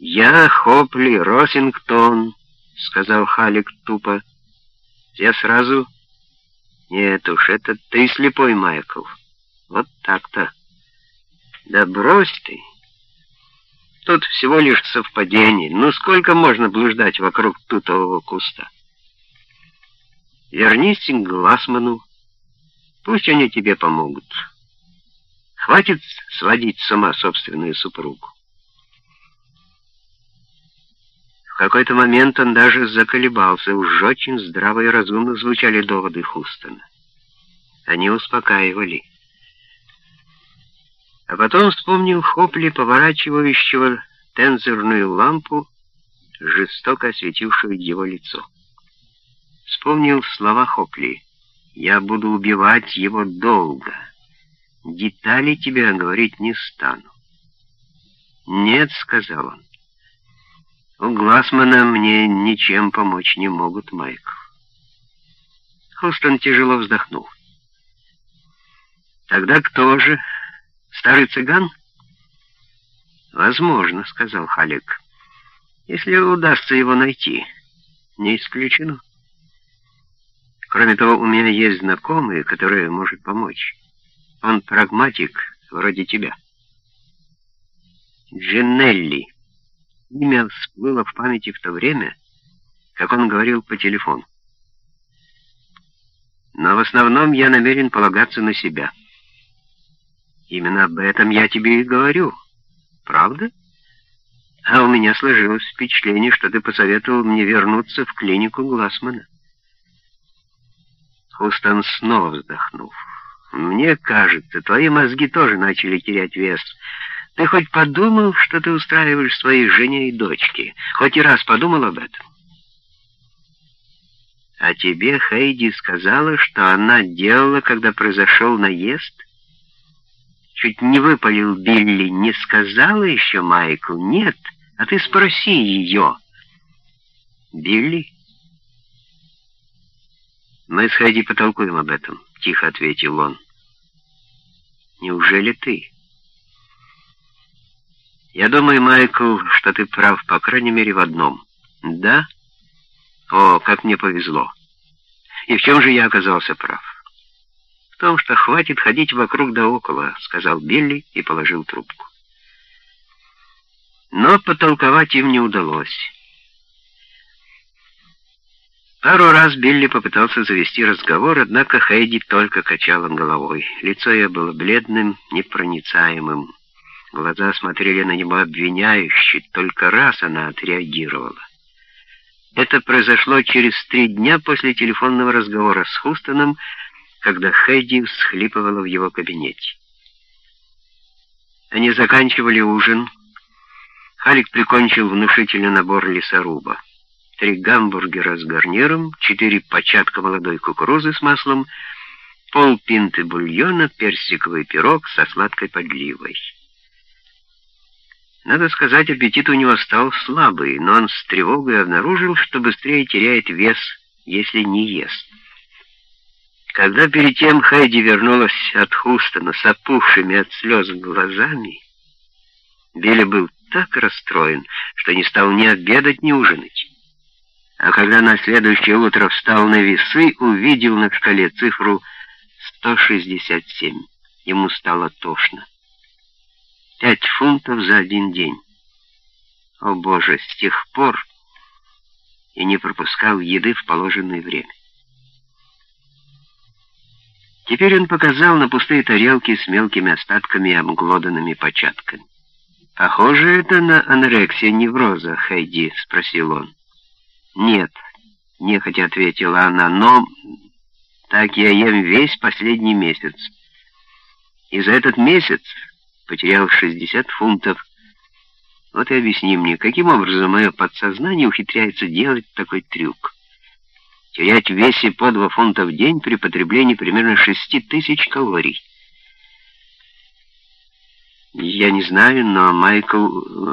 «Я Хопли Росингтон», — сказал Халик тупо. «Я сразу...» «Нет уж, это ты слепой, Майкл. Вот так-то». «Да брось ты. Тут всего лишь совпадение. Ну сколько можно блуждать вокруг тутового куста?» «Вернись к Глассману. Пусть они тебе помогут. Хватит сводить с ума собственную супругу». Какой-то момент он даже заколебался, уж очень здраво и разумно звучали доводы Хустона. Они успокаивали. А потом вспомнил Хопли, поворачивающего тензорную лампу, жестоко осветившую его лицо. Вспомнил слова Хопли. «Я буду убивать его долго. Детали тебе говорить не стану». «Нет», — сказал он. У Глассмана мне ничем помочь не могут, Майкл. Хустон тяжело вздохнул. Тогда кто же? Старый цыган? Возможно, сказал Халик. Если удастся его найти. Не исключено. Кроме того, у меня есть знакомый, который может помочь. Он прагматик, вроде тебя. Джинелли. Имя всплыло в памяти в то время, как он говорил по телефону. Но в основном я намерен полагаться на себя. Именно об этом я тебе и говорю. Правда? А у меня сложилось впечатление, что ты посоветовал мне вернуться в клинику Глассмана. Хустон снова вздохнул. Мне кажется, твои мозги тоже начали терять вес. Ты хоть подумал, что ты устраиваешь своей жене и дочке? Хоть и раз подумал об этом? А тебе Хейди сказала, что она делала, когда произошел наезд? Чуть не выпалил Билли. Не сказала еще Майкл? Нет, а ты спроси ее. Билли? Мы с Хейди потолкуем об этом, тихо ответил он. Неужели ты? Я думаю, Майкл, что ты прав, по крайней мере, в одном. Да? О, как мне повезло. И в чем же я оказался прав? В том, что хватит ходить вокруг да около, сказал Билли и положил трубку. Но потолковать им не удалось. Пару раз Билли попытался завести разговор, однако Хейди только качала головой. Лицо ее было бледным, непроницаемым. Глаза смотрели на него обвиняюще, только раз она отреагировала. Это произошло через три дня после телефонного разговора с Хустоном, когда Хэдди всхлипывала в его кабинете. Они заканчивали ужин. Халик прикончил внушительный набор лесоруба. Три гамбургера с гарниром, четыре початка молодой кукурузы с маслом, полпинты бульона, персиковый пирог со сладкой подливой. Надо сказать, аппетит у него стал слабый, но он с тревогой обнаружил, что быстрее теряет вес, если не ест. Когда перед тем Хайди вернулась от Хустона с опухшими от слез глазами, Билли был так расстроен, что не стал ни обедать, ни ужинать. А когда на следующее утро встал на весы, увидел на шкале цифру 167. Ему стало тошно. Пять фунтов за один день. О боже, с тех пор и не пропускал еды в положенное время. Теперь он показал на пустые тарелки с мелкими остатками и обглоданными початками. «Похоже это на анорексия невроза, Хэйди?» — спросил он. «Нет», — нехотя ответила она, — «но так я ем весь последний месяц. И за этот месяц потерял 60 фунтов. Вот и объясни мне, каким образом мое подсознание ухитряется делать такой трюк? Терять в весе по 2 фунта в день при потреблении примерно 6 тысяч калорий. Я не знаю, но Майкл...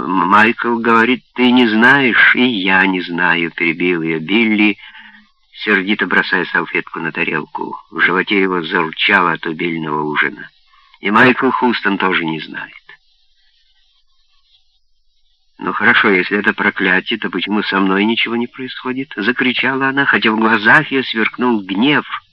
Майкл говорит, ты не знаешь, и я не знаю, перебил ее Билли, сердито бросая салфетку на тарелку. В животе его заручало от убельного ужина. И Майкл Хустон тоже не знает. «Ну хорошо, если это проклятие, то почему со мной ничего не происходит?» — закричала она, хотя в глазах ее сверкнул гнев —